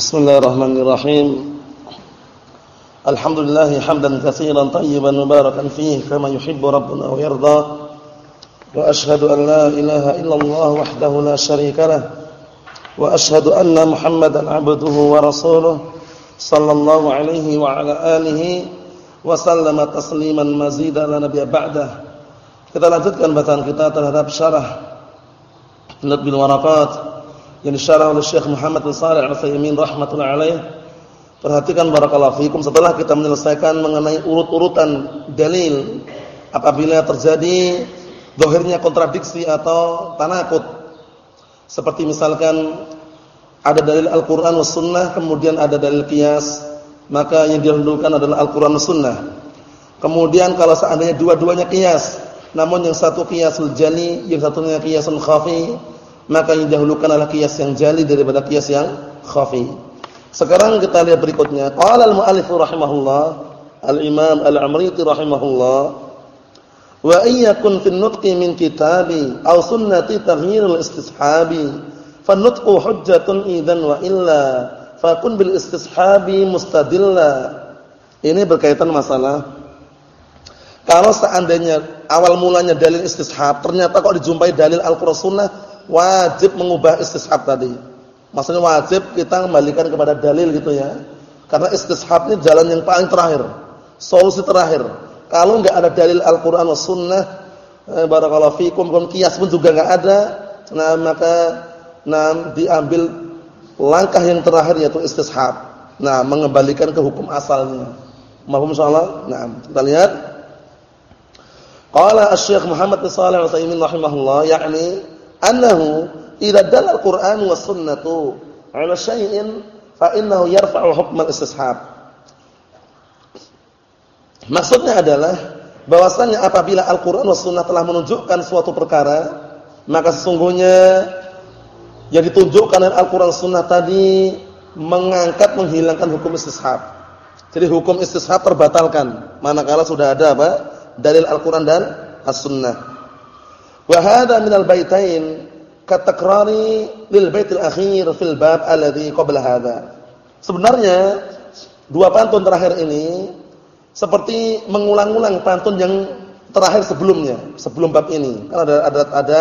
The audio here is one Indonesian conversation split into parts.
بسم الله الرحمن الرحيم. الحمد لله حمدا كثيرا طيبا مباركا فيه كما يحب ربنا ويرضى. وأشهد أن لا إله إلا الله وحده لا شريك له. وأشهد أن محمدا عبده ورسوله صلى الله عليه وعلى آله وسلم تسليما مزيدا لا نبي بعده. Kita lanjutkan bacaan kita terhadap syarah Nabil الورقات yang disyarah oleh Syekh Muhammad bin Shalih Al-Utsaimin rahimatullah alaih. Perhatikan barakallahu fikum setelah kita menyelesaikan mengenai urut-urutan dalil apabila terjadi dohirnya kontradiksi atau tanakut. Seperti misalkan ada dalil Al-Qur'an was sunnah kemudian ada dalil qiyas, maka yang didahulukan adalah Al-Qur'an was sunnah. Kemudian kalau seandainya dua-duanya qiyas, namun yang satu qiyasul jali, yang satunya qiyasul khafi, maka yang didahulukan adalah kias yang jali daripada kias yang khafi. Sekarang kita lihat berikutnya. Qala al-mu'allif rahimahullah, al-Imam al-Amriti rahimahullah, wa iyyakun fi nutqi min kitabi aw sunnati taghyirul istishabi, fa nutqu hujjatun idzan wa illa fakun bil istishabi mustadilla. Ini berkaitan masalah kalau seandainya awal mulanya dalil istishab, ternyata kok dijumpai dalil Al-Qur'an Sunnah, wajib mengubah istishab tadi. Maksudnya wajib kita kembalikan kepada dalil gitu ya. Karena istishab ini jalan yang paling terakhir, solusi terakhir. Kalau enggak ada dalil Al-Qur'an was sunnah, eh, barakallahu fikum, kias pun juga enggak ada, nah maka nah diambil langkah yang terakhir yaitu istishab. Nah, mengembalikan ke hukum asalnya. Mahfum insyaallah? Nah, kita lihat. Qala Asy-Syaikh Muhammad bin Shalih Al-Utsaimin rahimahullah, yakni annahu idza dalla al-Qur'an was sunnatu 'ala syai'in fa innahu yarfa'u hukm al-istishab. Maksudnya adalah bahwasanya apabila Al-Qur'an was sunnah telah menunjukkan suatu perkara, maka sesungguhnya yang ditunjukkan oleh Al-Qur'an sunnah tadi mengangkat menghilangkan hukum istishab. Jadi hukum istishab terbatalkan manakala sudah ada apa? Dalil Al-Qur'an dan As-Sunnah. Wa hadha min al-baitain katakrari lil baitil akhir fil bab alladhi qabla hadha. Sebenarnya dua pantun terakhir ini seperti mengulang-ulang pantun yang terakhir sebelumnya, sebelum bab ini. Kan ada ada ada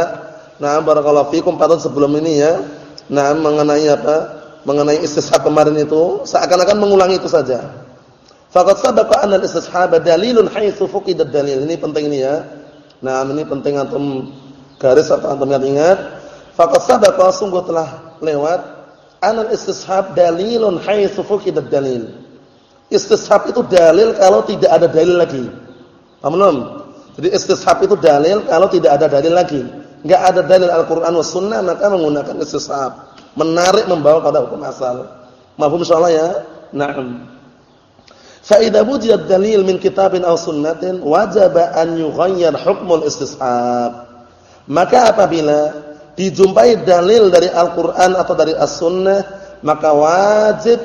nah barakallahu fikum pantun sebelum ini ya. Nah, mengenai apa? Mengenai istishab kemarin itu seakan-akan mengulangi itu saja. Faqad sabaqa anna al-istishab dalilun haitsu fuqida dalil. Ini penting ini ya. Nah, ini penting antum garis atau antum ingat-ingat. Faqad sabaqa sungguh telah lewat anal istishab dalilun haitsu fuqida dalil. Istishab itu dalil kalau tidak ada dalil lagi. Paham belum? Jadi istishab itu dalil kalau tidak ada dalil lagi. Enggak ada dalil Al-Qur'an was sunnah maka menggunakan istishab. Menarik membawa pada hukum asal. Mafhum insyaallah ya? Naam. Fa'idha wujud dalil min kitabin aw sunnatin wajaba an yughayyar hukmul istishab. Maka apabila dijumpai dalil dari Al-Qur'an atau dari As-Sunnah, maka wajib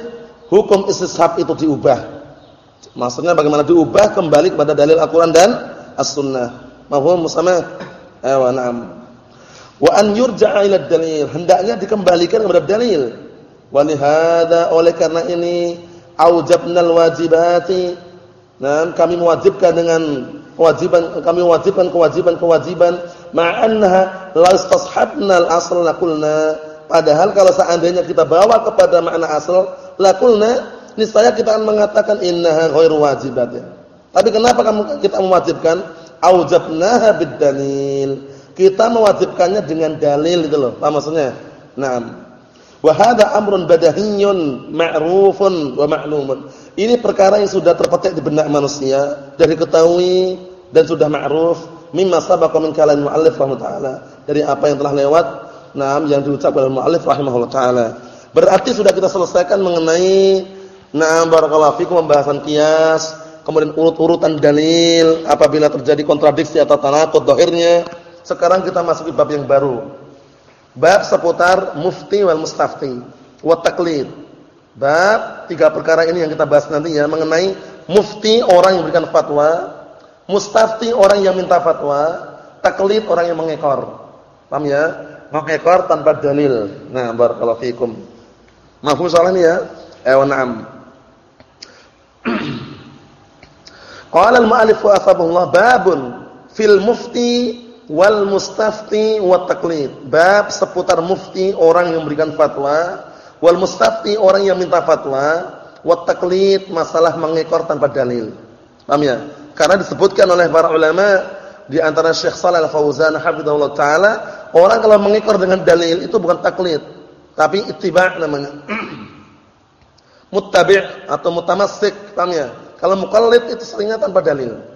hukum istishab itu diubah. Maksudnya bagaimana diubah kembali kepada dalil Al-Qur'an dan As-Sunnah. Mafhum musama? Ayo na'am. Wa an yurja'a ila dalil, hendaknya dikembalikan kepada dalil. Wa oleh karena ini aujabnal wajibati. Nah, kami mewajibkan dengan kewajiban kami mewajibkan kewajiban-kewajiban ma'annaha la istashabna al-asl laqulna padahal kalau seandainya kita bawa kepada makna asal laqulna niscaya kita akan mengatakan innaha ghairu wajibatin. Tapi kenapa kamu kita mewajibkan? Aujabnaha bid-dalil. Kita mewajibkannya dengan dalil itu loh. Apa maksudnya? Nah Wa hadha amrun badahiyyun ma'rufun wa ma'lumun. Ini perkara yang sudah terpetik di benak manusia, dari ketahui dan sudah ma'ruf mimma sabaqa min kalam muallif taala. Dari apa yang telah lewat, nam yang diucapkan oleh muallif rahimahullah taala. Berarti sudah kita selesaikan mengenai na'am barakallahu fikum pembahasan qiyas, kemudian urut-urutan dalil apabila terjadi kontradiksi atau tanaqud zahirnya. Sekarang kita masuki bab yang baru Bab seputar mufti wal mustafti wa taklid. Bab tiga perkara ini yang kita bahas nanti ya mengenai mufti orang yang memberikan fatwa, mustafti orang yang minta fatwa, taklid orang yang mengekor. Paham ya? Mengekor tanpa dalil. Nah, barakallahu fikum. Mahfum soal ini ya? Eh, na'am. Qala al-mu'allif wa babun fil mufti wal mustafti wa taqlid. Bab seputar mufti orang yang memberikan fatwa, wal mustafti orang yang minta fatwa, wa taqlid masalah mengekor tanpa dalil. Paham ya? Karena disebutkan oleh para ulama di antara Syekh Shalal Al-Fauzan hafizahullah taala, orang kalau mengekor dengan dalil itu bukan taklid, tapi ittiba' namanya. Muttabi' atau mutamassik, paham ya? Kalau muqallid itu seringnya tanpa dalil.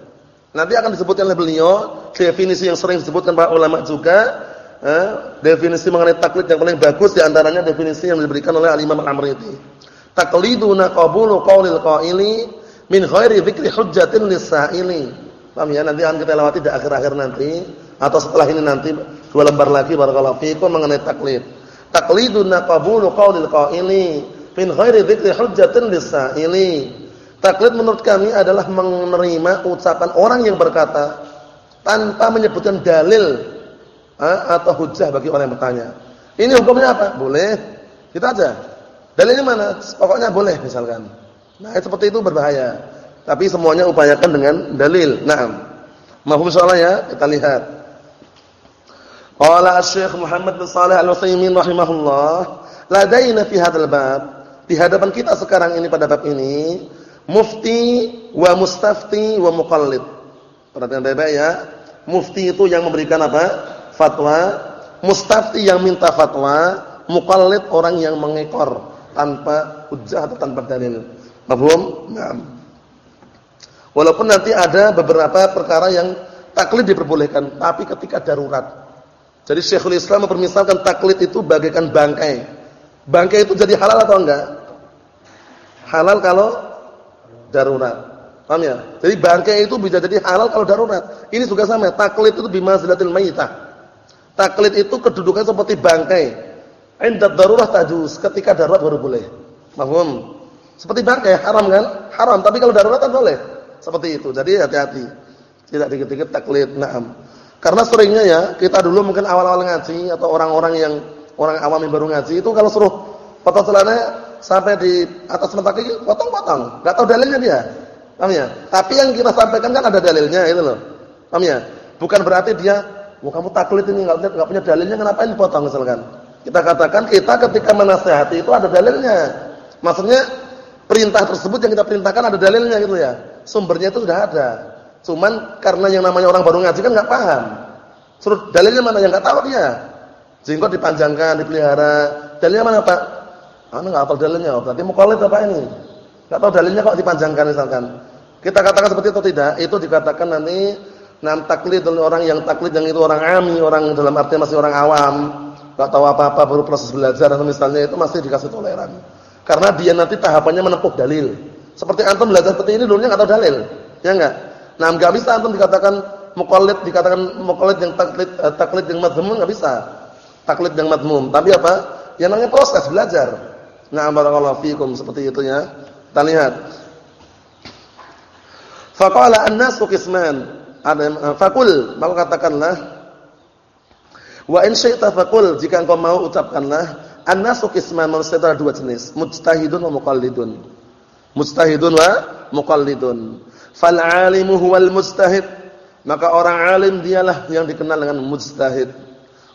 Nanti akan disebutkan oleh beliau definisi yang sering disebutkan para ulama juga, eh, definisi mengenai taklid yang paling bagus di antaranya definisi yang diberikan oleh Al-Imam Al-Amriti. Takliduna qabulu qaulil qaili min ghairi dzikri hujjatin lis-sa'ili. Paham ya? Nanti akan kita lewati di akhir-akhir nanti atau setelah ini nanti dua lembar lagi barakallahu fiikum mengenai taklid. Takliduna qabulu qaulil qaili min ghairi dzikri hujjatin lis-sa'ili. Taklid menurut kami adalah menerima ucapan orang yang berkata tanpa menyebutkan dalil atau hujah bagi orang yang bertanya. Ini hukumnya apa? Boleh. Kita aja. Dalilnya mana? Pokoknya boleh misalkan. Nah, seperti itu berbahaya. Tapi semuanya upayakan dengan dalil. Naam. Mahfum soalnya kita lihat. Qala Syekh Muhammad bin Shalih Al-Utsaimin rahimahullah, ladaina fi hadzal bab. Di hadapan kita sekarang ini pada bab ini mufti wa mustafti wa muqallid. Perhatikan baik-baik ya. Mufti itu yang memberikan apa? Fatwa. Mustafti yang minta fatwa. Muqallid orang yang mengekor tanpa hujjah atau tanpa dalil. Paham? Nah. Walaupun nanti ada beberapa perkara yang taklid diperbolehkan, tapi ketika darurat. Jadi Syekhul Islam mempermisalkan taklid itu bagaikan bangkai. Bangkai itu jadi halal atau enggak? Halal kalau darurat. Paham ya? Jadi bangkai itu bisa jadi halal kalau darurat. Ini juga sama, taklid itu bimanzilatil maitah. Taklid itu kedudukan seperti bangkai. Inda darurat tajuz, ketika darurat baru boleh. Paham? Seperti bangkai haram kan? Haram, tapi kalau darurat kan boleh. Seperti itu. Jadi hati-hati. Tidak dikit-dikit taklid. Naam. Karena seringnya ya, kita dulu mungkin awal-awal ngaji atau orang-orang yang orang awam yang baru ngaji itu kalau suruh potong celana sampai di atas mata kaki potong-potong, enggak tahu dalilnya dia. Paham ya? Tapi yang kita sampaikan kan ada dalilnya itu loh. Paham ya? Bukan berarti dia, "Wah, kamu taklid ini enggak enggak punya dalilnya, kenapa ini potong?" misalkan. Kita katakan kita ketika menasehati itu ada dalilnya. Maksudnya perintah tersebut yang kita perintahkan ada dalilnya gitu ya. Sumbernya itu sudah ada. Cuman karena yang namanya orang baru ngaji kan enggak paham. Suruh dalilnya mana yang enggak tahu dia. Jenggot dipanjangkan, dipelihara. Dalilnya mana, Pak? Anu enggak hafal dalilnya, berarti mukallid apa ini? Enggak tahu dalilnya kok dipanjangkan misalkan. Kita katakan seperti itu tidak? Itu dikatakan nanti nam taklid orang yang taklid yang itu orang ami, orang dalam arti masih orang awam, enggak tahu apa-apa baru proses belajar atau misalnya itu masih dikasih toleran. Karena dia nanti tahapannya menempuh dalil. Seperti antum belajar seperti ini dulunya enggak tahu dalil. Ya enggak? Nah, enggak bisa antum dikatakan mukallid, dikatakan mukallid yang taklid eh, taklid yang madhmum enggak bisa. Taklid yang madhmum. Tapi apa? Yang namanya proses belajar. Na'am barakallahu fikum seperti itu ya. Kita lihat. Faqala an-nasu qisman. Ada faqul, maka katakanlah wa in syaita faqul jika engkau mau ucapkanlah an-nasu qisman manusia ada dua jenis, mujtahidun wa muqallidun. Mujtahidun wa muqallidun. Fal 'alimu huwal mujtahid. Maka orang alim dialah yang dikenal dengan mujtahid.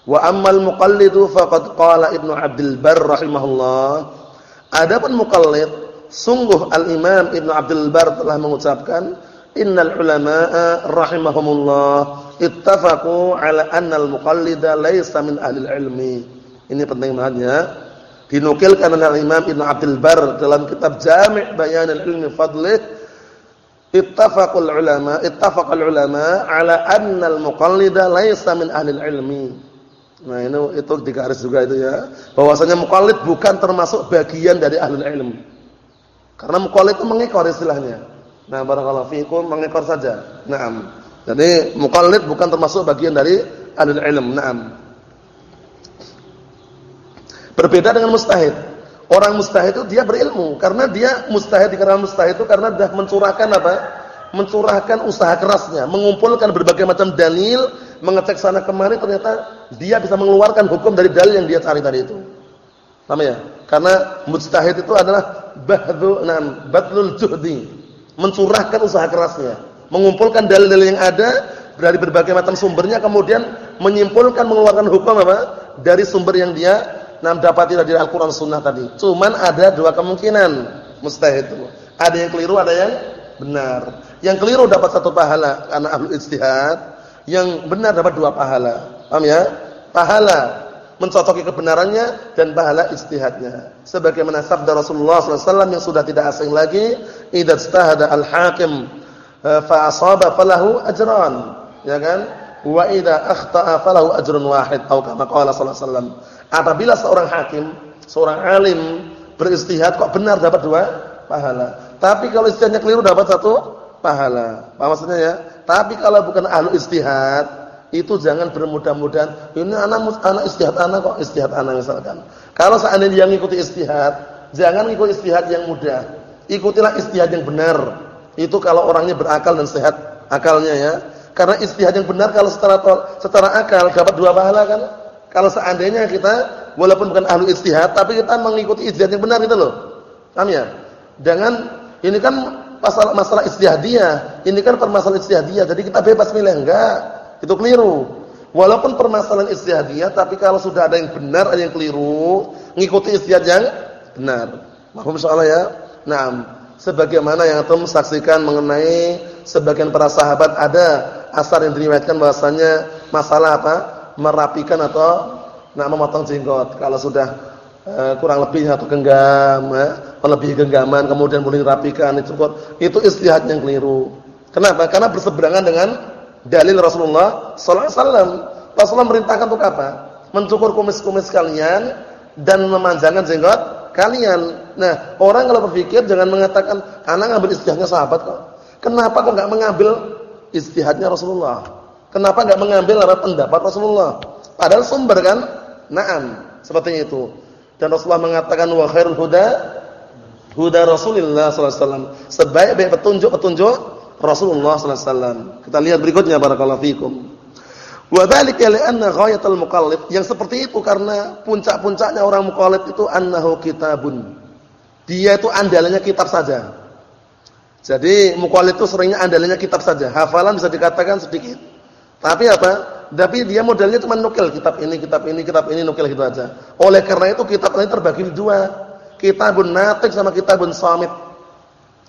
Wa ammal muqallidu faqad qala Ibnu Abdul Barr rahimahullah Adapun muqallid, sungguh Al-Imam Ibnu Abdul Bar telah mengucapkan, "Innal ulama'a rahimahumullah ittafaqu 'ala anna al-muqallida laysa min ahli ilmi." Ini penting banget ya. Dinukilkan oleh Imam Ibnu Abdul Bar dalam kitab Jami' Bayan al-Ilmi Fadlih, ittafaqul ulama, ittafaqal ulama 'ala anna al-muqallida laysa min ahli ilmi. Nah, ini itu digaris juga itu ya. Bahwasanya muqallid bukan termasuk bagian dari ahlul ilm. Karena muqallid itu mengekor istilahnya. Nah, barakallahu fiikum mengekor saja. Naam. Jadi muqallid bukan termasuk bagian dari ahlul ilm. Naam. Berbeda dengan mustahid. Orang mustahid itu dia berilmu karena dia mustahid dikarenakan mustahid itu karena sudah mencurahkan apa? Mencurahkan usaha kerasnya, mengumpulkan berbagai macam dalil mengecek sana kemari ternyata dia bisa mengeluarkan hukum dari dalil yang dia cari tadi itu. Paham ya? Karena mujtahid itu adalah bahdhu nan badlul juhdi, mencurahkan usaha kerasnya, mengumpulkan dalil-dalil yang ada dari berbagai macam sumbernya kemudian menyimpulkan mengeluarkan hukum apa? dari sumber yang dia nam dapati dari Al-Qur'an Sunnah tadi. Cuman ada dua kemungkinan mustahid itu. Ada yang keliru, ada yang benar. Yang keliru dapat satu pahala karena ahlu ijtihad, yang benar dapat dua pahala. Paham ya? Pahala mencocoki kebenarannya dan pahala ijtihadnya. Sebagaimana sabda Rasulullah SAW yang sudah tidak asing lagi, "Idza ijtahada al-hakim eh, fa asaba falahu ajran." Ya kan? Wa idza akhta'a falahu ajrun wahid atau kama qala wasallam. Apabila seorang hakim, seorang alim beristihad kok benar dapat dua pahala. Tapi kalau istihadnya keliru dapat satu pahala. Apa maksudnya ya? Tapi kalau bukan ahlu istihad, itu jangan bermudah-mudahan. Ini anak anak istihad anak kok istihad anak misalkan. Kalau seandainya yang ikuti istihad, jangan ikuti istihad yang mudah. Ikutilah istihad yang benar. Itu kalau orangnya berakal dan sehat akalnya ya. Karena istihad yang benar kalau secara secara akal dapat dua pahala kan. Kalau seandainya kita walaupun bukan ahlu istihad tapi kita mengikuti istihad yang benar itu loh. Paham ya? Jangan ini kan masalah masalah istihadiyah. Ini kan permasalahan istihadiyah. Jadi kita bebas milih enggak. Itu keliru. Walaupun permasalahan istihadiyah tapi kalau sudah ada yang benar ada yang keliru, ngikuti istihad yang benar. Mahfum insyaallah ya. Naam. Sebagaimana yang antum saksikan mengenai sebagian para sahabat ada asar yang diriwayatkan bahwasanya masalah apa? merapikan atau nak memotong jenggot. Kalau sudah uh, kurang lebih atau genggam, ya, melebihi genggaman kemudian boleh dirapikan itu itu istihad yang keliru. Kenapa? Karena berseberangan dengan dalil Rasulullah sallallahu alaihi wasallam. Rasulullah merintahkan untuk apa? Mencukur kumis-kumis kalian dan memanjangkan jenggot kalian. Nah, orang kalau berpikir jangan mengatakan anak ngambil istihadnya sahabat kok. Kenapa kok enggak mengambil istihadnya Rasulullah. Kenapa enggak mengambil apa pendapat Rasulullah? Padahal sumber kan? Naam, seperti itu. Dan Rasulullah mengatakan wa khairul huda huda Rasulullah sallallahu alaihi. Sebaik-baik petunjuk-petunjuk Rasulullah sallallahu alaihi. Kita lihat berikutnya barakallahu fikum. Wa dzalika li'anna ghayatul muqallid. Yang seperti itu karena puncak-puncaknya orang muqallid itu annahu kitabun. Dia itu andalannya kitab saja. Jadi muqallid itu seringnya andalannya kitab saja. Hafalan bisa dikatakan sedikit. Tapi apa? Tapi dia modelnya cuma nukil kitab ini, kitab ini, kitab ini nukil gitu aja. Oleh karena itu kitab ini terbagi dua. Kitabun natik sama kitabun samit.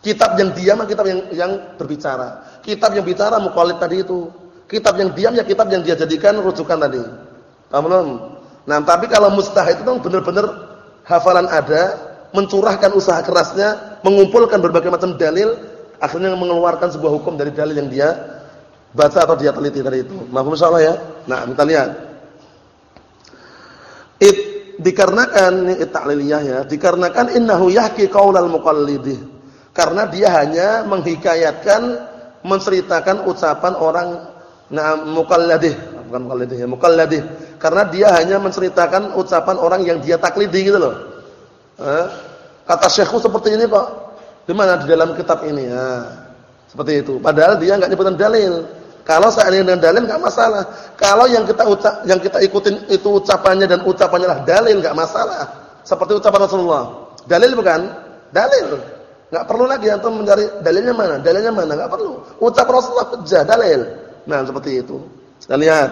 Kitab yang diam kitab yang yang berbicara. Kitab yang bicara muqallid tadi itu. Kitab yang diam ya kitab yang dia jadikan rujukan tadi. Paham belum? Nah, tapi kalau mustahid itu benar-benar hafalan ada, mencurahkan usaha kerasnya, mengumpulkan berbagai macam dalil, akhirnya mengeluarkan sebuah hukum dari dalil yang dia baca atau dia teliti tadi itu. Mahfum insyaallah ya. Nah, kita lihat. It dikarenakan ini ta'liliyah ya, dikarenakan innahu yahki qaulal muqallidi. Karena dia hanya menghikayatkan menceritakan ucapan orang nah muqalladih, bukan muqalladih ya, muqalladih. Karena dia hanya menceritakan ucapan orang yang dia taklidi gitu loh. Eh? Kata syekhku seperti ini Pak. Di mana di dalam kitab ini? Ya. Seperti itu. Padahal dia enggak nyebutin dalil. Kalau seandainya dengan dalil enggak masalah. Kalau yang kita ucap yang kita ikutin itu ucapannya dan ucapannya lah dalil enggak masalah. Seperti ucapan Rasulullah. Dalil bukan? Dalil. Enggak perlu lagi antum mencari dalilnya mana? Dalilnya mana? Enggak perlu. Ucap Rasulullah hujjah, dalil. Nah, seperti itu. Kita lihat.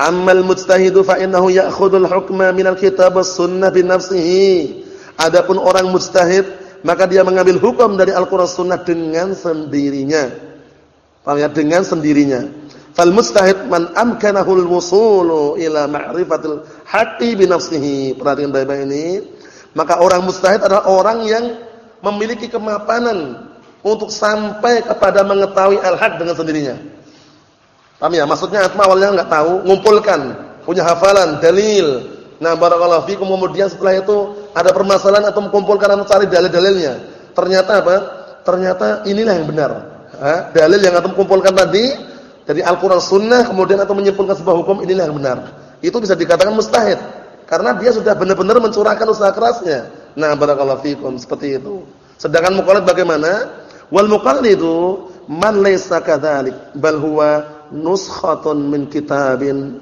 Ammal mujtahidu fa innahu ya'khudul hukma minal kitab sunnah bi nafsihi. Adapun orang mujtahid, maka dia mengambil hukum dari Al-Qur'an Sunnah dengan sendirinya. Paham? Dengan sendirinya. Fal mujtahid man amkanahu al-wusulu ila ma'rifatil haqqi bi nafsihi. Perhatikan baik-baik ini. Maka orang mujtahid adalah orang yang memiliki kemapanan untuk sampai kepada mengetahui al-haq dengan sendirinya. Paham ya? Maksudnya atma awalnya enggak tahu, ngumpulkan, punya hafalan, dalil. Nah, barakallahu fikum kemudian setelah itu ada permasalahan atau mengumpulkan atau cari dalil-dalilnya. Ternyata apa? Ternyata inilah yang benar. Ha? Dalil yang atau kumpulkan tadi dari Al-Qur'an Sunnah kemudian atau menyimpulkan sebuah hukum inilah yang benar. Itu bisa dikatakan mustahid karena dia sudah benar-benar mencurahkan usaha kerasnya. Nah, barakallahu fikum seperti itu. Sedangkan muqallid bagaimana? Wal muqallidu man laysa kadzalik bal huwa nuskhatun min kitabin.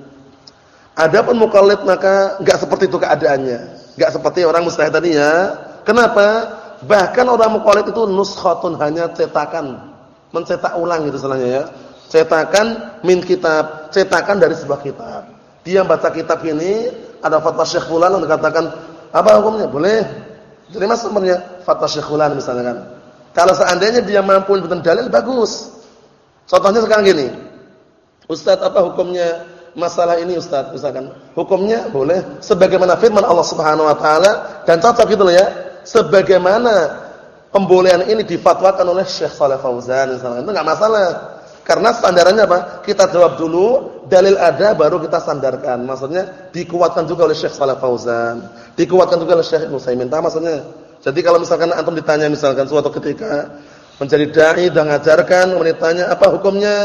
Adapun muqallid maka enggak seperti itu keadaannya Enggak seperti orang mustahid tadi ya. Kenapa? Bahkan orang mukallid itu nuskhatun hanya cetakan, mencetak ulang gitu salahnya ya. Cetakan min kitab, cetakan dari sebuah kitab. Dia baca kitab ini, ada fatwa Syekh fulan yang dikatakan apa hukumnya? Boleh. Jadi sebenarnya fatwa Syekh fulan misalnya kan. Kalau seandainya dia mampu menyebutkan dalil bagus. Contohnya sekarang gini. Ustaz apa hukumnya masalah ini Ustaz misalkan? Hukumnya boleh sebagaimana firman Allah Subhanahu wa taala dan cocok gitu loh ya sebagaimana pembolehan ini difatwakan oleh Syekh Saleh Fauzan misalnya itu enggak masalah. Karena standarannya apa? Kita jawab dulu, dalil ada baru kita sandarkan. Maksudnya dikuatkan juga oleh Syekh Saleh Fauzan, dikuatkan juga oleh Syekh Ibnu Saimin. maksudnya? Jadi kalau misalkan antum ditanya misalkan suatu ketika menjadi dai dan mengajarkan, kemudian ditanya apa hukumnya?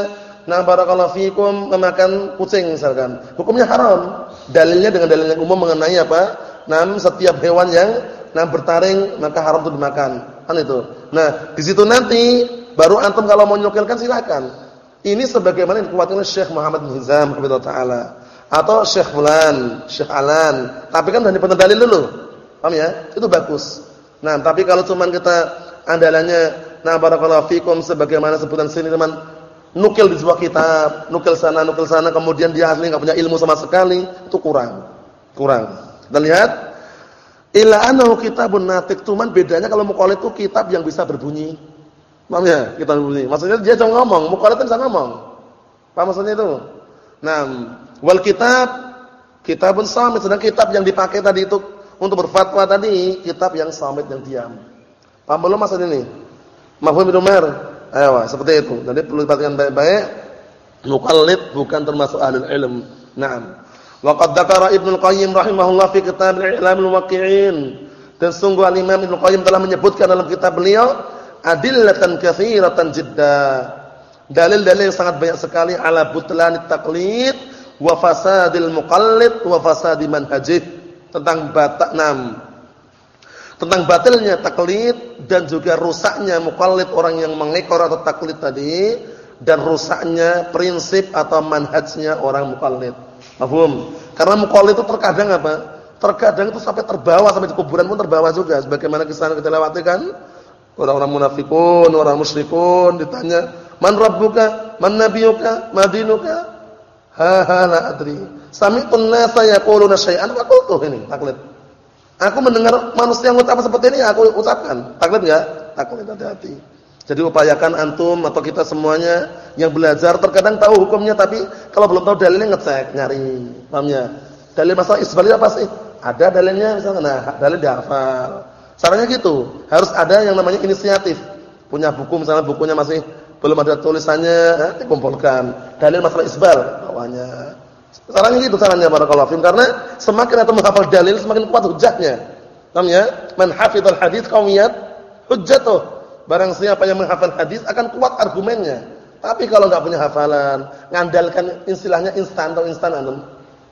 Nah, barakallahu fikum memakan kucing misalkan. Hukumnya haram. Dalilnya dengan dalil yang umum mengenai apa? Nah, setiap hewan yang nah bertaring maka haram itu dimakan. Kan itu. Nah, di situ nanti baru antum kalau mau nyukilkan silakan. Ini sebagaimana dikuatkan oleh Syekh Muhammad bin Hizam taala atau Syekh Fulan, Syekh Alan. Tapi kan dari dalil dulu. Paham ya? Itu bagus. Nah, tapi kalau cuman kita andalannya nah barakallahu fikum sebagaimana sebutan sini teman nukil di sebuah kitab, nukil sana, nukil sana kemudian dia asli enggak punya ilmu sama sekali, itu kurang. Kurang. Kita lihat Ila annahu kitabun natik, cuman bedanya kalau muqallid itu kitab yang bisa berbunyi. Paham ya? Kitab berbunyi. Maksudnya dia jangan ngomong, kan bisa ngomong. Paham maksudnya itu? Nah, wal kitab kitabun samit, sedang kitab yang dipakai tadi itu untuk berfatwa tadi kitab yang samit yang diam. Paham belum maksud ini? Mafhum bin Umar? Ayo, seperti itu. Jadi perlu diperhatikan baik-baik. Muqallid bukan termasuk ahli ilm. Naam. Wa qad dzakara Ibnu Qayyim rahimahullah fi kitab Al-I'lam al-Muwaqqi'in. Dan sungguh Al-Imam Ibnu Qayyim telah menyebutkan dalam kitab beliau adillatan katsiratan jidda. Dalil-dalil yang sangat banyak sekali ala butlan taqlid wa fasadil muqallid wa fasadi manhajih. Tentang batak nam tentang batilnya taklid dan juga rusaknya muqallid orang yang mengekor atau taklid tadi dan rusaknya prinsip atau manhajnya orang muqallid. Paham? Karena muqallid itu terkadang apa? Terkadang itu sampai terbawa sampai di kuburan pun terbawa juga. Sebagaimana kisah kita lewati kan? Orang-orang munafikun, orang musyrikun ditanya, "Man rabbuka? Man nabiyuka? Madinuka?" Ha ha la adri. Sami'tun nasa yaquluna syai'an wa qultu ini taklid. Aku mendengar manusia yang ucap seperti ini aku ucapkan. Taklid enggak? Taklid hati-hati. Jadi upayakan antum atau kita semuanya yang belajar terkadang tahu hukumnya tapi kalau belum tahu dalilnya ngecek, nyari. Paham ya? Dalil masalah isbal apa sih? Ada dalilnya misalnya nah, dalil dihafal. Caranya gitu. Harus ada yang namanya inisiatif. Punya buku misalnya bukunya masih belum ada tulisannya, eh, dikumpulkan. Dalil masalah isbal bawahnya. Caranya gitu caranya barakallahu fiikum karena semakin antum menghafal dalil semakin kuat hujahnya. Paham ya? Man hafizal hadits qawiyat hujjatuh Barang siapa yang menghafal hadis akan kuat argumennya. Tapi kalau enggak punya hafalan, ngandalkan istilahnya instan atau instan antum.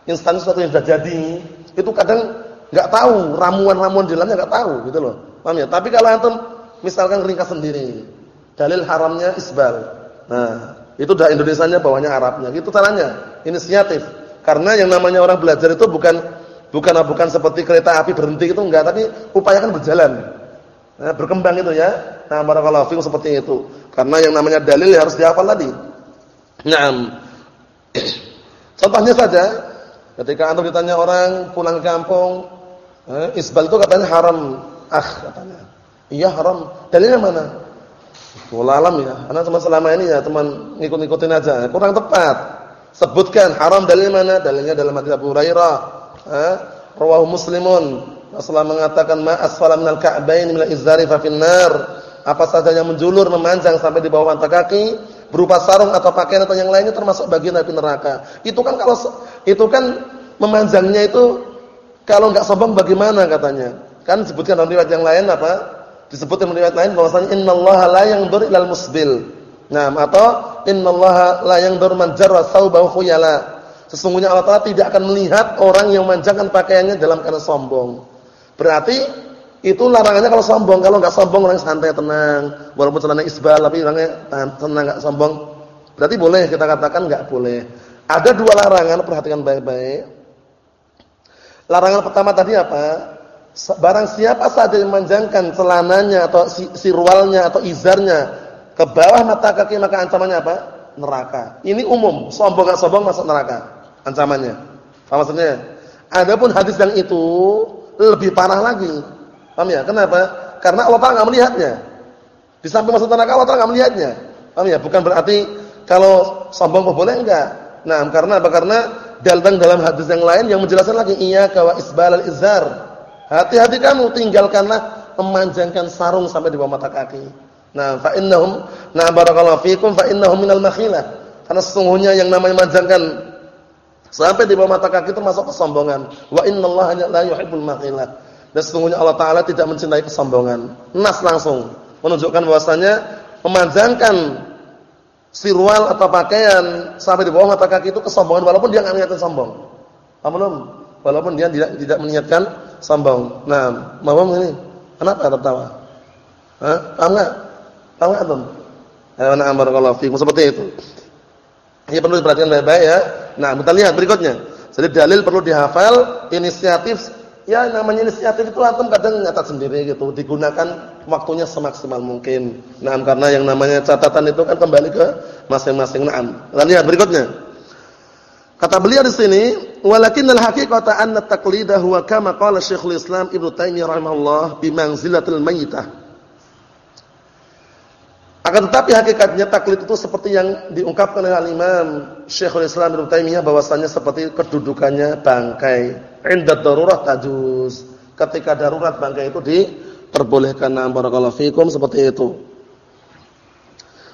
Instan sesuatu yang sudah jadi, itu kadang enggak tahu ramuan-ramuan di dalamnya enggak tahu gitu loh. Paham ya? Tapi kalau antum misalkan ringkas sendiri, dalil haramnya isbal. Nah, itu dah Indonesianya bawahnya Arabnya. Gitu caranya, inisiatif. Karena yang namanya orang belajar itu bukan bukan bukan seperti kereta api berhenti itu enggak, tapi upayakan berjalan. Nah, berkembang itu ya. Nah, barakallahu fikum seperti itu. Karena yang namanya dalil harus dihafal tadi. Naam. Contohnya saja, ketika antum ditanya orang pulang kampung, eh, isbal itu katanya haram. Ah, katanya. Iya haram. Dalilnya mana? Wallah alam ya. Karena cuma selama ini ya teman ngikut-ngikutin aja. Kurang tepat. Sebutkan haram dalilnya mana? Dalilnya dalam hadis Abu Hurairah. Eh, rawahu Muslimun. Rasulullah mengatakan ma asfala minal ka'bain minal izari fa finnar apa saja yang menjulur memanjang sampai di bawah mata kaki berupa sarung atau pakaian atau yang lainnya termasuk bagian dari neraka. Itu kan kalau itu kan memanjangnya itu kalau enggak sombong bagaimana katanya? Kan disebutkan dalam riwayat yang lain apa? Disebut dalam riwayat lain bahwasanya innallaha la yanzur ilal musbil. Nah, atau innallaha la yanzur man jarra thawbahu khuyala. Sesungguhnya Allah Taala tidak akan melihat orang yang memanjangkan pakaiannya dalam keadaan sombong. Berarti itu larangannya kalau sombong, kalau enggak sombong orang santai tenang, walaupun celana isbal tapi orangnya tenang enggak sombong. Berarti boleh kita katakan enggak boleh. Ada dua larangan, perhatikan baik-baik. Larangan pertama tadi apa? barang siapa saja yang memanjangkan celananya atau sirwalnya atau izarnya ke bawah mata kaki maka ancamannya apa? Neraka. Ini umum, sombong enggak sombong masuk neraka ancamannya. Paham maksudnya? Adapun hadis yang itu lebih parah lagi. Paham ya? Kenapa? Karena Allah Taala enggak melihatnya. Di samping masuk neraka Allah Taala enggak melihatnya. Paham ya? Bukan berarti kalau sombong boleh enggak. Nah, karena apa? Karena datang dalam hadis yang lain yang menjelaskan lagi iya kawa isbalal izar. Hati-hati kamu tinggalkanlah memanjangkan sarung sampai di bawah mata kaki. Nah, fa innahum na barakallahu fikum fa innahum minal makhilah. Karena sesungguhnya yang namanya memanjangkan sampai di bawah mata kaki termasuk kesombongan. Wa innallaha la yuhibbul makhilah. Dan sesungguhnya Allah taala tidak mencintai kesombongan. Nas langsung menunjukkan bahwasanya memanjangkan sirwal atau pakaian sampai di bawah mata kaki itu kesombongan walaupun dia enggak niatkan sombong. Paham belum? Walaupun dia tidak tidak meniatkan sombong. Nah, mau ini. Kenapa tertawa? Hah? Paham enggak? Paham enggak, Tom? Ayo na'am seperti itu. Ini perlu diperhatikan baik-baik ya. Nah, kita lihat berikutnya. Jadi dalil perlu dihafal, inisiatif ya namanya inisiatif itu antum kadang nyatat sendiri gitu, digunakan waktunya semaksimal mungkin. Nah, karena yang namanya catatan itu kan kembali ke masing-masing. Naam. Kita lihat berikutnya. Kata beliau di sini, walakinnal haqiqata anna taqlida huwa kama qala Syekhul Islam Ibnu Taimiyah rahimahullah bi manzilatil mayyitah. Akan tetapi hakikatnya taklid itu seperti yang diungkapkan oleh Al-Imam Syekhul Islam Ibnu Taimiyah bahwasanya seperti kedudukannya bangkai. Inda darurah tajuz. Ketika darurat bangkai itu diperbolehkan. Nah, barakallahu fikum seperti itu.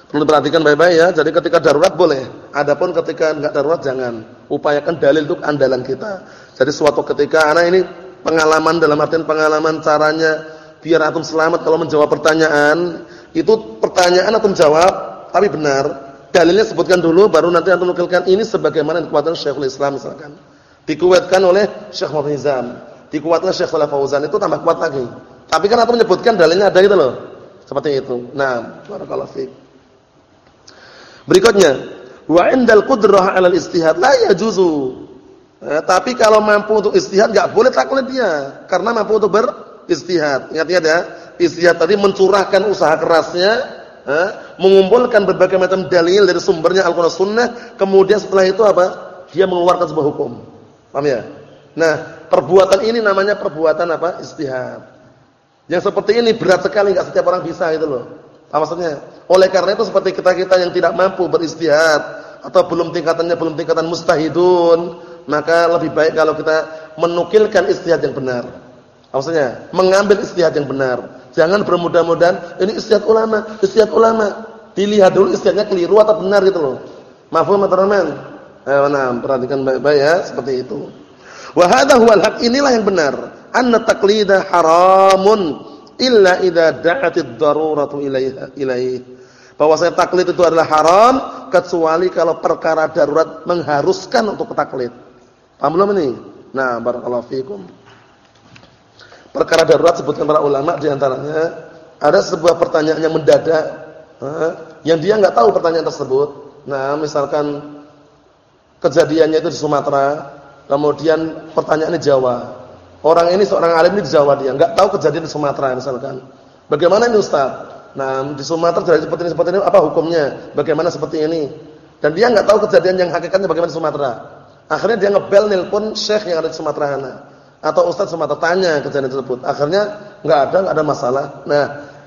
Perlu diperhatikan baik-baik ya. Jadi ketika darurat boleh. Adapun ketika enggak darurat jangan. Upayakan dalil itu andalan kita. Jadi suatu ketika anak ini pengalaman dalam artian pengalaman caranya biar antum selamat kalau menjawab pertanyaan, itu pertanyaan antum jawab tapi benar. Dalilnya sebutkan dulu baru nanti antum nukilkan ini sebagaimana dikuatkan Syekhul Islam misalkan. Dikuatkan oleh Syekh Muhammad Nizam, dikuatkan Syekh Shalal Fauzan itu tambah kuat lagi. Tapi kan antum menyebutkan dalilnya ada itu loh. Seperti itu. Nah, barakallahu fiik. Berikutnya, wa indal qudrah 'alal istihad la yajuzu. Eh, tapi kalau mampu untuk istihad enggak boleh taklid dia karena mampu untuk beristihad. Ingat-ingat ya, istihad tadi mencurahkan usaha kerasnya, eh, mengumpulkan berbagai macam dalil dari sumbernya Al-Qur'an Sunnah, kemudian setelah itu apa? Dia mengeluarkan sebuah hukum. Paham ya? Nah, perbuatan ini namanya perbuatan apa? Istihad. Yang seperti ini berat sekali enggak setiap orang bisa gitu loh. Apa maksudnya? Oleh karena itu seperti kita-kita yang tidak mampu beristihad atau belum tingkatannya belum tingkatan mustahidun, maka lebih baik kalau kita menukilkan istihad yang benar. Maksudnya? Mengambil istihad yang benar. Jangan bermudah-mudahan ini istihad ulama, istihad ulama. Dilihat dulu istihadnya keliru atau benar gitu loh. Mafhum teman-teman? Ayo nah, perhatikan baik-baik ya, seperti itu. Wa hadha huwal haq, inilah yang benar. Anna taqlida haramun illa idza da'atid daruratu ilaiha ilaih. Bahwasanya taklid itu adalah haram kecuali kalau perkara darurat mengharuskan untuk taklid. Paham belum ini? Nah, barakallahu fikum. Perkara darurat sebutkan para ulama di antaranya ada sebuah pertanyaan yang mendadak eh, yang dia enggak tahu pertanyaan tersebut. Nah, misalkan kejadiannya itu di Sumatera, kemudian pertanyaannya Jawa. Orang ini seorang alim di Jawa dia, enggak tahu kejadian di Sumatera misalkan. Bagaimana ini Ustaz? Nah, di Sumatera terjadi seperti ini seperti ini apa hukumnya? Bagaimana seperti ini? Dan dia enggak tahu kejadian yang hakikatnya bagaimana di Sumatera. Akhirnya dia ngebel nelpon syekh yang ada di Sumatera sana atau ustaz Sumatera tanya kejadian tersebut. Akhirnya enggak ada, enggak ada masalah. Nah,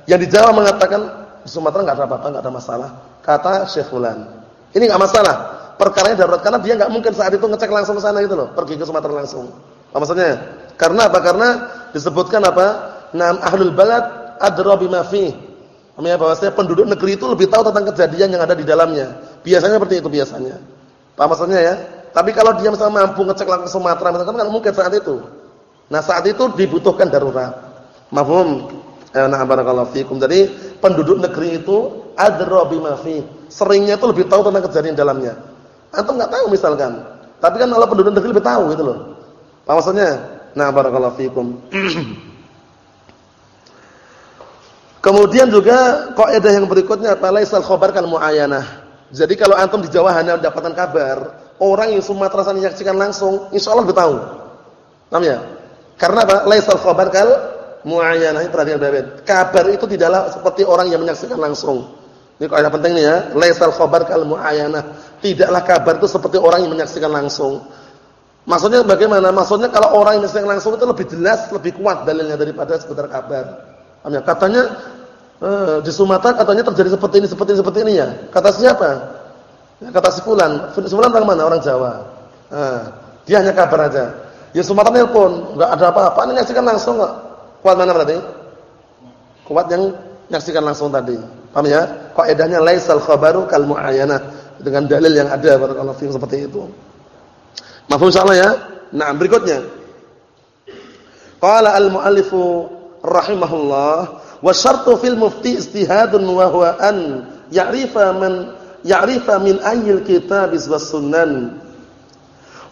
yang di Jawa mengatakan Sumatera enggak ada apa-apa, enggak ada masalah. Kata Syekh Fulan. Ini enggak masalah. Perkaranya darurat karena dia enggak mungkin saat itu ngecek langsung ke sana gitu loh, pergi ke Sumatera langsung. Apa maksudnya? Karena apa? Karena disebutkan apa? Nam ahlul balad adra bima fi. Artinya bahwasanya penduduk negeri itu lebih tahu tentang kejadian yang ada di dalamnya. Biasanya seperti itu biasanya. Apa maksudnya ya? Tapi kalau dia misalnya mampu ngecek langsung Sumatera misalkan kan mungkin saat itu. Nah, saat itu dibutuhkan darurat. Mafhum? Eh, nah, barakallahu fikum. Jadi, penduduk negeri itu adra bima. Seringnya itu lebih tahu tentang kejadian dalamnya. Atau enggak tahu misalkan. Tapi kan kalau penduduk negeri lebih tahu gitu loh. Apa maksudnya? Nah, barakallahu fikum. Kemudian juga kaidah yang berikutnya apa? Laisal khabar kal muayyanah. Jadi kalau antum di Jawa hanya mendapatkan kabar, orang yang Sumatera sana menyaksikan langsung, insyaallah lebih tahu. Paham ya? Karena apa? Laisal khabar kal muayyanah. Perhatikan baik Kabar itu tidaklah seperti orang yang menyaksikan langsung. Ini kaidah penting nih ya. Laisal khabar kal muayyanah. Tidaklah kabar itu seperti orang yang menyaksikan langsung. Maksudnya bagaimana? Maksudnya kalau orang yang menyaksikan langsung itu lebih jelas, lebih kuat dalilnya daripada sekedar kabar. Ya? Katanya eh, di Sumatera katanya terjadi seperti ini, seperti ini, seperti ini ya. Kata siapa? Ya, kata si Fulan. Fulan orang mana? Orang Jawa. Nah, dia hanya kabar aja. Ya Sumatera nelpon, enggak ada apa-apa. Ini menyaksikan langsung kok. Kuat mana berarti? Kuat yang menyaksikan langsung tadi. Paham ya? Kaidahnya laisal khabaru kal muayyanah dengan dalil yang ada barakallahu fiikum seperti itu. Mafhum insyaallah ya? Nah, berikutnya. Qala al-muallifu rahimahullah wa syartu fil mufti istihadun wa huwa an ya'rifa man ya'rifa min ayyil kitab was sunan.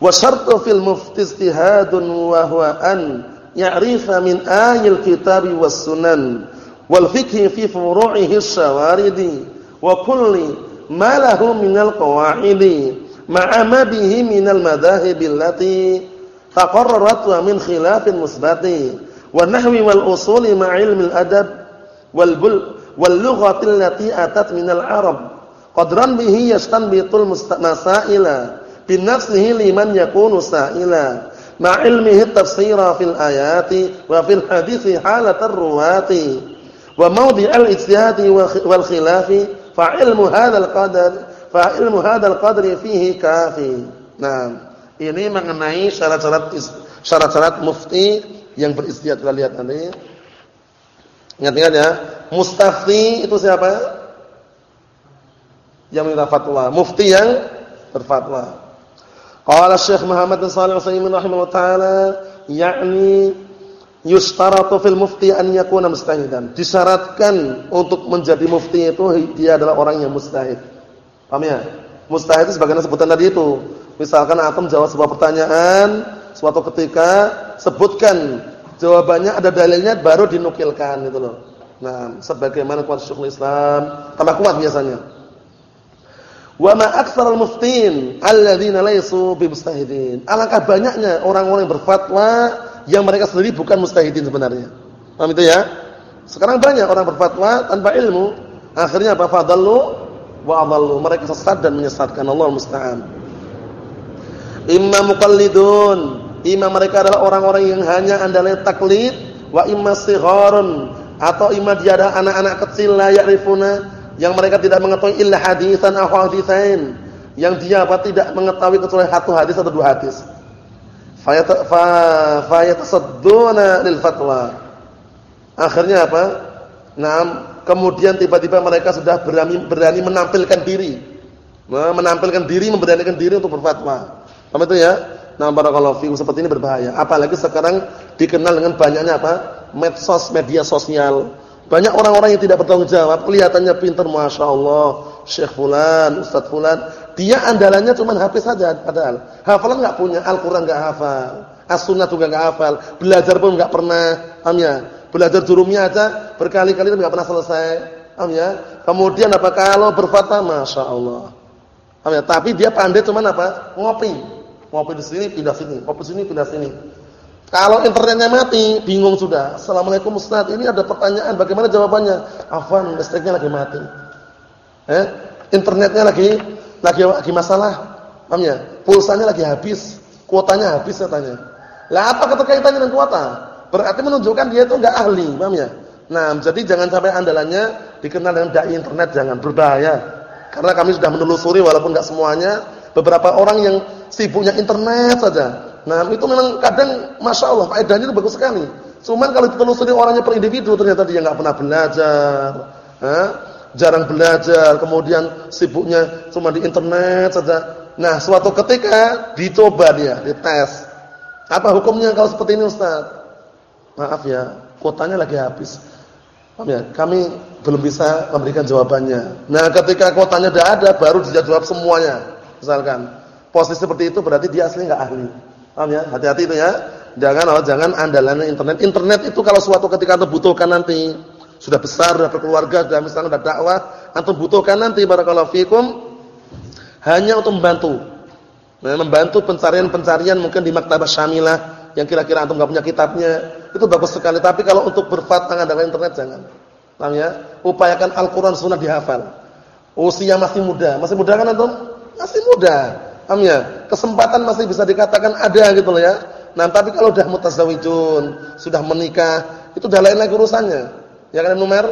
وشرط في المفت استهاد وهو أن يعرف من آي الكتاب والسنن والفكه في فروعه الشوارد وكل ما له من القواعد مع ما به من المذاهب التي تقررت ومن خلاف مثبت والنحو والأصول مع علم الأدب والبل واللغة التي أتت من العرب. قدرا به يشتنبط المسائل bin nafsihi liman yakunu sa'ila ma ilmihi tafsira fil ayati wa fil hadithi halatar ruwati wa mawdi'al ijtihadi wal khilafi fa ilmu hadzal qadar fa ilmu hadzal qadri fihi kafi. Nah, ini mengenai syarat-syarat syarat-syarat mufti yang beristihad. Kita lihat nanti. Ingat-ingat ya, mustafti itu siapa? Yang minta fatwa. Mufti yang berfatwa. Qala Syekh Muhammad bin Shalih Al-Utsaimin rahimahullah taala, yakni yustaratu fil mufti an yakuna mustahidan. Disyaratkan untuk menjadi mufti itu dia adalah orang yang mustahid. Paham ya? Mustahid itu sebagaimana sebutan tadi itu. Misalkan antum jawab sebuah pertanyaan, suatu ketika sebutkan jawabannya ada dalilnya baru dinukilkan gitu loh. Nah, sebagaimana kuat Syekhul Islam, tambah kuat biasanya. Wa ma aktsarul muftin alladziina laysu bimustahidin. Alangkah banyaknya orang-orang yang berfatwa yang mereka sendiri bukan mustahidin sebenarnya. Paham itu ya? Sekarang banyak orang berfatwa tanpa ilmu, akhirnya apa? Fadallu wa adallu mereka sesat dan menyesatkan Allah musta'an imma muqallidun imma mereka adalah orang-orang yang hanya andalnya taklid wa imma sigharun atau imma dia adalah anak-anak kecil la ya'rifuna yang mereka tidak mengetahui illa hadisan aw haditsain yang dia apa tidak mengetahui kecuali satu hadis atau dua hadis fayatasadduna lil fatwa akhirnya apa Nah, kemudian tiba-tiba mereka sudah berani berani menampilkan diri. Menampilkan diri, memberanikan diri untuk berfatwa. Paham itu ya? Nah, barakallahu fiikum seperti ini berbahaya. Apalagi sekarang dikenal dengan banyaknya apa? medsos, media sosial. Banyak orang-orang yang tidak bertanggung jawab, kelihatannya pintar Masya Allah, Syekh Fulan, Ustaz Fulan. Dia andalannya cuma hafiz saja padahal. Hafalan enggak punya, Al-Qur'an enggak hafal, As-Sunnah juga enggak hafal, belajar pun enggak pernah. Paham ya? Belajar jurumnya aja berkali-kali tapi enggak pernah selesai. Paham ya? Kemudian apa kalau berfatwa Masya Allah. Paham ya? Tapi dia pandai cuman apa? Ngopi. Ngopi di sini, pindah sini. Ngopi sini, pindah sini. Kalau internetnya mati, bingung sudah. Assalamualaikum Ustaz, ini ada pertanyaan, bagaimana jawabannya? Afwan, listriknya lagi mati. Eh? Internetnya lagi lagi lagi masalah. Paham ya? Pulsanya lagi habis, kuotanya habis katanya. Lah apa keterkaitannya dengan kuota? Berarti menunjukkan dia itu enggak ahli, paham ya? Nah, jadi jangan sampai andalannya dikenal dengan dai internet, jangan berbahaya. Karena kami sudah menelusuri walaupun enggak semuanya, beberapa orang yang sibuknya internet saja. Nah, itu memang kadang Masya Allah, faedahnya itu bagus sekali. Cuman kalau ditelusuri orangnya per individu, ternyata dia enggak pernah belajar. Ha? Jarang belajar, kemudian sibuknya cuma di internet saja. Nah, suatu ketika dicoba dia, dites. Apa hukumnya kalau seperti ini Ustaz? maaf ya, kuotanya lagi habis. Ya? Kami belum bisa memberikan jawabannya. Nah, ketika kuotanya sudah ada, baru dia jawab semuanya. Misalkan, posisi seperti itu berarti dia asli enggak ahli. Paham ya? Hati-hati itu ya. Jangan oh, jangan andalannya internet. Internet itu kalau suatu ketika antum butuhkan nanti, sudah besar, sudah berkeluarga, sudah misalnya sudah dakwah, antum butuhkan nanti barakallahu fikum hanya untuk membantu. Nah, membantu pencarian-pencarian mungkin di maktabah syamilah yang kira-kira antum enggak punya kitabnya, itu bagus sekali. Tapi kalau untuk berfatwa dengan internet jangan. Paham ya? Upayakan Al-Qur'an Sunnah dihafal. Usia masih muda. Masih muda kan antum? Masih muda. Paham ya? Kesempatan masih bisa dikatakan ada gitu loh ya. Nah, tapi kalau sudah mutazawijun, sudah menikah, itu udah lain lagi urusannya. Ya kan Numer?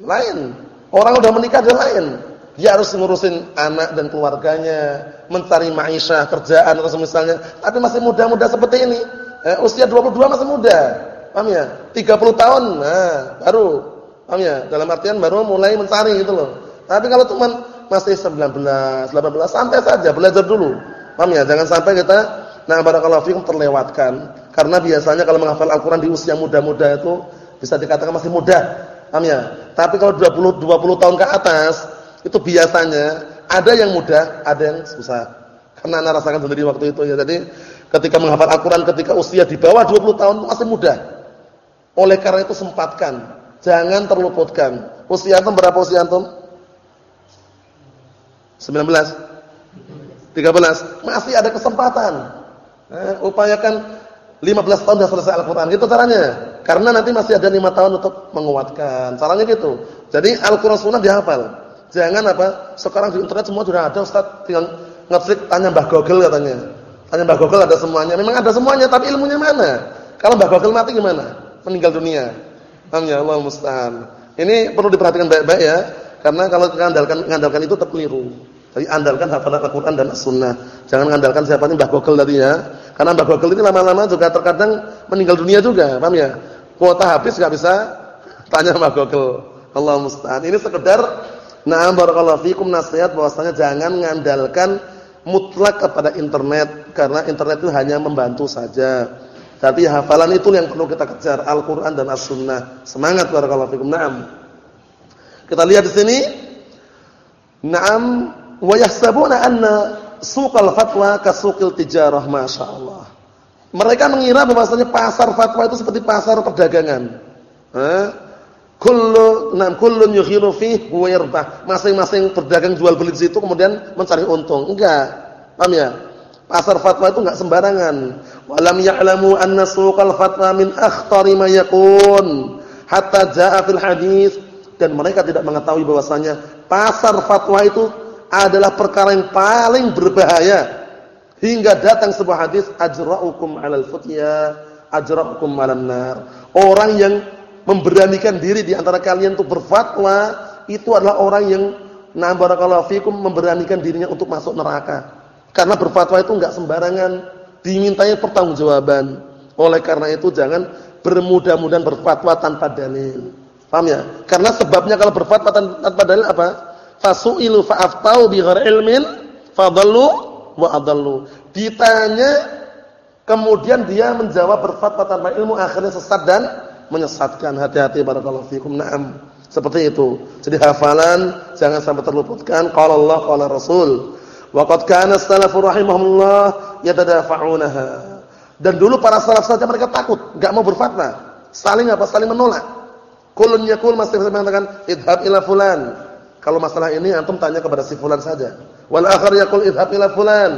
Lain. Orang udah menikah dia lain. Dia harus ngurusin anak dan keluarganya, mencari maisha, kerjaan atau semisalnya. Tapi masih muda-muda seperti ini. Eh, usia 22 masih muda. Paham ya? 30 tahun, nah, baru. Paham ya? Dalam artian baru mulai mencari gitu loh. Tapi kalau teman masih 19, 18, santai saja, belajar dulu. Paham ya? Jangan sampai kita nah barakallahu fikum terlewatkan. Karena biasanya kalau menghafal Al-Qur'an di usia muda-muda itu bisa dikatakan masih muda. Paham ya? Tapi kalau 20 20 tahun ke atas itu biasanya ada yang mudah, ada yang susah. Karena anda rasakan sendiri waktu itu ya. Jadi ketika menghafal Al-Quran ketika usia di bawah 20 tahun masih mudah. Oleh karena itu sempatkan, jangan terluputkan. Usia antum berapa usia antum? 19 13 masih ada kesempatan. Eh, upayakan 15 tahun sudah selesai Al-Qur'an. Gitu caranya. Karena nanti masih ada 5 tahun untuk menguatkan. Caranya gitu. Jadi Al-Qur'an Sunnah dihafal. Jangan apa? Sekarang di internet semua sudah ada Ustaz, tinggal ngetik tanya Mbah Google katanya. Tanya Mbah Google ada semuanya. Memang ada semuanya, tapi ilmunya mana? Kalau Mbah Google mati gimana? Meninggal dunia. Paham ya Allah musta'an. Ini perlu diperhatikan baik-baik ya. Karena kalau mengandalkan mengandalkan itu terkeliru. Jadi andalkan hafalan Al-Qur'an dan As-Sunnah. Jangan mengandalkan siapa ini Mbah Google tadi ya. Karena Mbah Google ini lama-lama juga terkadang meninggal dunia juga, paham ya? Kuota habis enggak bisa tanya Mbah Google. Allah musta'an. Ini sekedar na'am barakallahu fikum nasihat bahwasanya jangan mengandalkan mutlak kepada internet karena internet itu hanya membantu saja. Tapi hafalan itu yang perlu kita kejar Al-Qur'an dan As-Sunnah. Semangat barakallahu fikum. Naam. Kita lihat di sini. Naam wa yahsabuna anna suqal fatwa kasuqil tijarah masyaallah. Mereka mengira bahwasanya pasar fatwa itu seperti pasar perdagangan. Eh? Kullu nam kullun yukhiru fihi wa yarbah. Masing-masing berdagang jual beli di situ kemudian mencari untung. Enggak. Paham ya? Pasar fatwa itu enggak sembarangan. Walam ya'lamu anna suqal fatwa min akhtari ma yakun hatta jaa fil hadis dan mereka tidak mengetahui bahwasanya pasar fatwa itu adalah perkara yang paling berbahaya hingga datang sebuah hadis ajra'ukum 'alal futya ajra'ukum 'alan nar. Orang yang memberanikan diri di antara kalian untuk berfatwa itu adalah orang yang na barakallahu fikum memberanikan dirinya untuk masuk neraka. Karena berfatwa itu enggak sembarangan, dimintai pertanggungjawaban. Oleh karena itu jangan bermudah-mudahan berfatwa tanpa dalil. Paham ya? Karena sebabnya kalau berfatwa tanpa dalil apa? Fasu'ilu fa'aftau bighairi ilmin fadallu wa adallu. Ditanya kemudian dia menjawab berfatwa tanpa ilmu akhirnya sesat dan menyesatkan. Hati-hati barakallahu fikum. Naam. Seperti itu. Jadi hafalan jangan sampai terluputkan qala Allah qala Rasul. Wa qad kana as-salafu rahimahumullah yatadafa'unaha. Dan dulu para salaf saja mereka takut, enggak mau berfatwa. Saling apa? Saling menolak. Kullun yaqul masih mengatakan idhab ila fulan kalau masalah ini antum tanya kepada si fulan saja. Wal akhar yaqul idhab ila fulan.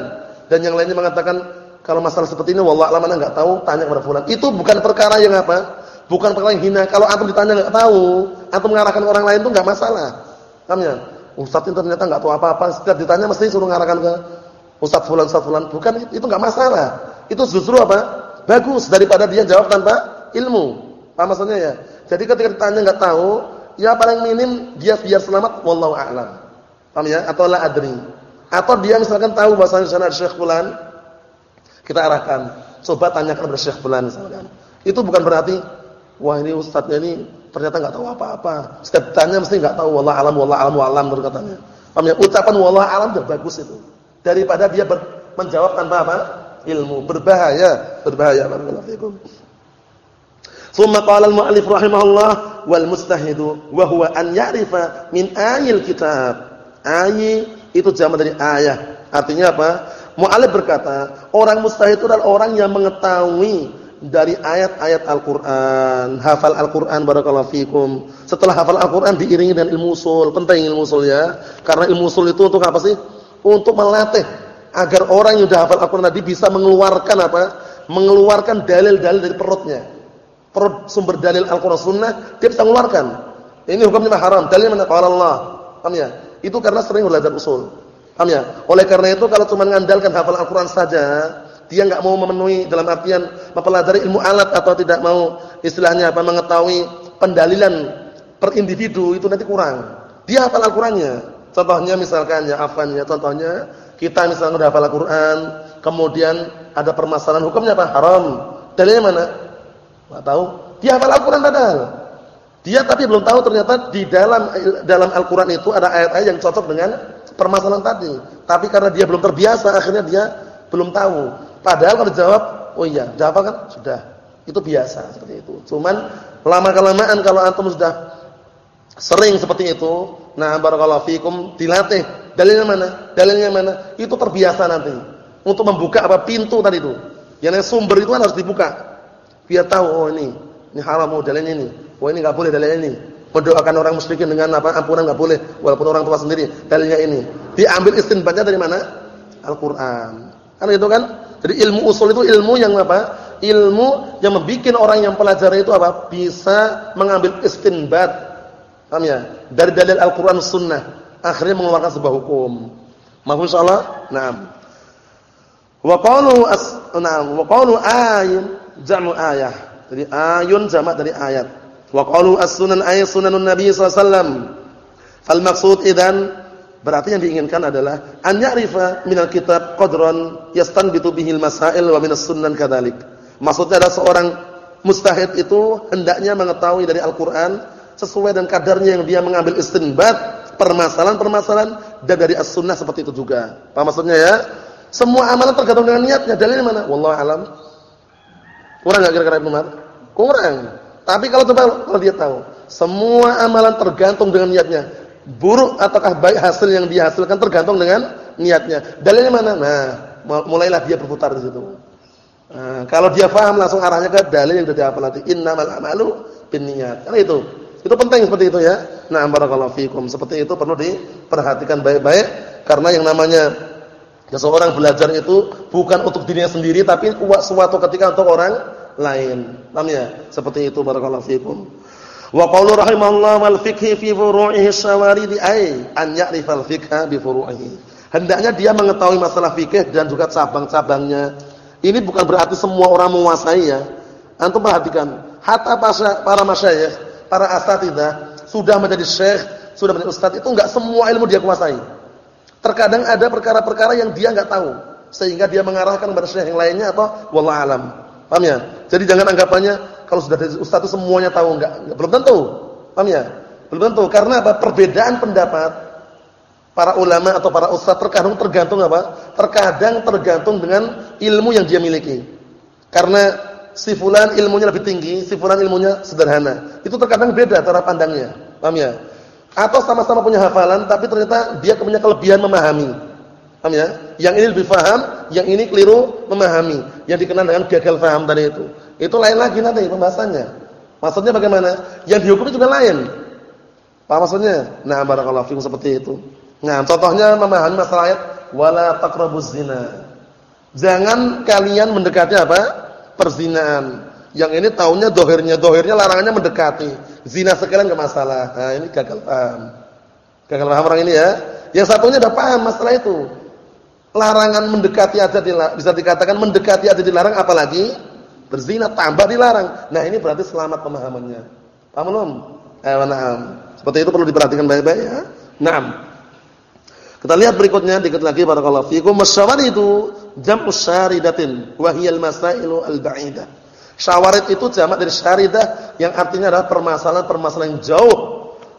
Dan yang lainnya mengatakan kalau masalah seperti ini wallah alam enggak tahu, tanya kepada fulan. Itu bukan perkara yang apa? Bukan perkara yang hina. Kalau antum ditanya enggak tahu, antum mengarahkan orang lain itu enggak masalah. Paham ya? Ustaz itu ternyata enggak tahu apa-apa, setiap ditanya mesti suruh mengarahkan ke Ustaz fulan Ustaz fulan. Bukan itu enggak masalah. Itu justru apa? Bagus daripada dia jawab tanpa ilmu. Paham maksudnya ya? Jadi ketika ditanya enggak tahu, ya paling minim dia biar selamat wallahu a'lam. Paham ya? Atau la adri. Atau dia misalkan tahu bahasa sana ada Syekh fulan, kita arahkan, coba tanyakan kepada Syekh fulan misalkan. Itu bukan berarti wah ini ustaznya ini ternyata enggak tahu apa-apa. Setiap tanya mesti enggak tahu wallahu alam wallahu alam wallahu alam terus katanya. Paham ya? Ucapan wallahu alam sudah bagus itu. Daripada dia menjawab tanpa apa? Ilmu. Berbahaya, berbahaya barakallahu fikum. Thumma qala al-mu'allif rahimahullah wal mustahidu wa huwa an ya'rifa min ayil kitab. Ayi itu jamak dari ayah. Artinya apa? Mu'allif berkata, orang mustahid itu adalah orang yang mengetahui dari ayat-ayat Al-Qur'an, hafal Al-Qur'an barakallahu fikum. Setelah hafal Al-Qur'an diiringi dengan ilmu usul, penting ilmu usul ya. Karena ilmu usul itu untuk apa sih? Untuk melatih agar orang yang sudah hafal Al-Qur'an tadi bisa mengeluarkan apa? mengeluarkan dalil-dalil dari perutnya. Sumber dalil Al-Qur'an Sunnah dia bisa mengeluarkan. Ini hukumnya haram. Dalilnya mana? Qala Allah. Paham ya? Itu karena sering belajar usul. Paham ya? Oleh karena itu kalau cuma mengandalkan hafal Al-Qur'an saja, dia enggak mau memenuhi dalam artian mempelajari ilmu alat atau tidak mau istilahnya apa mengetahui pendalilan per individu itu nanti kurang. Dia hafal Al-Qur'annya. Contohnya misalkan ya afannya, contohnya kita misalnya sudah hafal Al-Qur'an, kemudian ada permasalahan hukumnya apa? Haram. Dalilnya mana? Enggak tahu. Dia hafal Al-Qur'an padahal. Dia tapi belum tahu ternyata di dalam dalam Al-Qur'an itu ada ayat-ayat yang cocok dengan permasalahan tadi. Tapi karena dia belum terbiasa akhirnya dia belum tahu. Padahal kalau dijawab, oh iya, jawab kan sudah. Itu biasa seperti itu. Cuman lama-kelamaan kalau antum sudah sering seperti itu, nah barakallahu fikum dilatih. Dalilnya mana? Dalilnya mana? Itu terbiasa nanti. Untuk membuka apa pintu tadi itu. Yang sumber itu kan harus dibuka. Biar tahu oh ini, ini haram oh dalilnya ini. Wah ini nggak boleh dalilnya ini. Mendoakan orang musyrikin dengan apa? Ampunan nggak boleh, walaupun orang tua sendiri. Dalilnya ini. Diambil istinbatnya dari mana? Al-Qur'an. Kan itu kan? Jadi ilmu usul itu ilmu yang apa? Ilmu yang membuat orang yang pelajari itu apa? Bisa mengambil istinbat. Paham ya? Dari dalil Al-Qur'an Sunnah. Akhirnya mengeluarkan sebuah hukum. Mahfuz insyaallah? Naam. Wa as na'am wa qalu ayun jam'u ayah. Jadi ayun jamak dari ayat. Wa qalu as-sunan ay sunanun Nabi sallallahu. Fal maksud idan berarti yang diinginkan adalah an ya'rifa minal kitab qadran yastanbitu bihil masail wa minas sunan kadzalik. Maksudnya adalah seorang mustahid itu hendaknya mengetahui dari Al-Qur'an sesuai dengan kadarnya yang dia mengambil istinbat permasalahan-permasalahan dan dari as-sunnah seperti itu juga. Apa maksudnya ya? Semua amalan tergantung dengan niatnya. Dalilnya mana? Wallahu alam. Kurang enggak kira-kira Ibnu Umar? Kurang. Tapi kalau coba kalau dia tahu, semua amalan tergantung dengan niatnya. Buruk ataukah baik hasil yang dihasilkan tergantung dengan niatnya. Dalilnya mana? Nah, mulailah dia berputar di situ. Nah, kalau dia paham langsung arahnya ke dalil yang sudah dihafal nanti. Innamal a'malu binniyat. Karena itu. Itu penting seperti itu ya. Nah, barakallahu fikum. Seperti itu perlu diperhatikan baik-baik karena yang namanya seseorang belajar itu bukan untuk dirinya sendiri tapi suatu ketika untuk orang lain. Paham ya? Seperti itu barakallahu fikum. Wa qawlu rahimahullah wal fiqhi fi furu'ihi syawaridi ay an ya'rifal fiqha bi furu'ihi. Hendaknya dia mengetahui masalah fikih dan juga cabang-cabangnya. Ini bukan berarti semua orang menguasai ya. Antum perhatikan, hatta para masyayikh, para asatidzah sudah menjadi syekh, sudah menjadi ustaz itu enggak semua ilmu dia kuasai. Terkadang ada perkara-perkara yang dia enggak tahu sehingga dia mengarahkan kepada syekh yang lainnya atau wallahu alam. Paham ya? Jadi jangan anggapannya kalau sudah dari ustaz itu semuanya tahu enggak belum tentu. Paham ya? Belum tentu karena apa? Perbedaan pendapat para ulama atau para ustaz terkadang tergantung apa? Terkadang tergantung dengan ilmu yang dia miliki. Karena si fulan ilmunya lebih tinggi, si fulan ilmunya sederhana. Itu terkadang beda cara pandangnya. Paham ya? Atau sama-sama punya hafalan tapi ternyata dia punya kelebihan memahami. Paham ya? Yang ini lebih paham, yang ini keliru memahami. Yang dikenal dengan gagal paham tadi itu. Itu lain lagi nanti pembahasannya. Maksudnya bagaimana? Yang dihukum juga lain. Paham maksudnya? Nah, barakallahu fikum seperti itu. Nah, contohnya memahami masalah ayat wala taqrabuz zina. Jangan kalian mendekati apa? Perzinaan. Yang ini tahunya dohirnya, dohirnya larangannya mendekati. Zina sekalian enggak masalah. Nah, ini gagal paham. Gagal paham orang ini ya. Yang satunya udah paham masalah itu. Larangan mendekati aja dilarang, bisa dikatakan mendekati aja dilarang apalagi berzina tambah dilarang. Nah, ini berarti selamat pemahamannya. Paham belum? Eh, na'am. Seperti itu perlu diperhatikan baik-baik ya. Naam. Kita lihat berikutnya dikit lagi barakallahu fikum. Masyawarid itu jam'u syaridatin wa hiya al-masailu al-ba'idah. Syawarid itu jamak dari syaridah yang artinya adalah permasalahan-permasalahan yang jauh.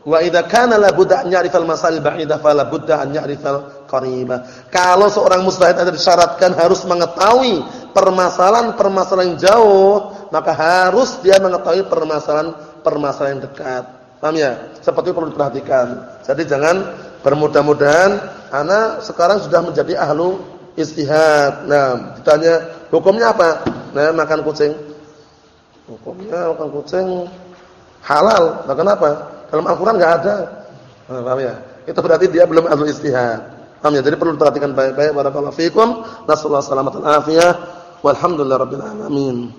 Wa idza kana la budda an ya'rifal masail ba'idah fala budda an ya'rifal qaribah. Kalau seorang mustahid ada disyaratkan harus mengetahui permasalahan-permasalahan jauh, maka harus dia mengetahui permasalahan-permasalahan dekat. Paham ya? Seperti itu perlu diperhatikan. Jadi jangan bermudah-mudahan anak sekarang sudah menjadi ahlu istihad. Nah, ditanya hukumnya apa? Nah, makan kucing. Hukumnya makan kucing halal. Nah, kenapa? Dalam Al-Qur'an enggak ada. Nah, paham ya? Itu berarti dia belum ahlu istihad. Paham ya? Jadi perlu diperhatikan baik-baik barakallahu fikum. Nasallahu salamatan afiyah. Walhamdulillahirabbil alamin.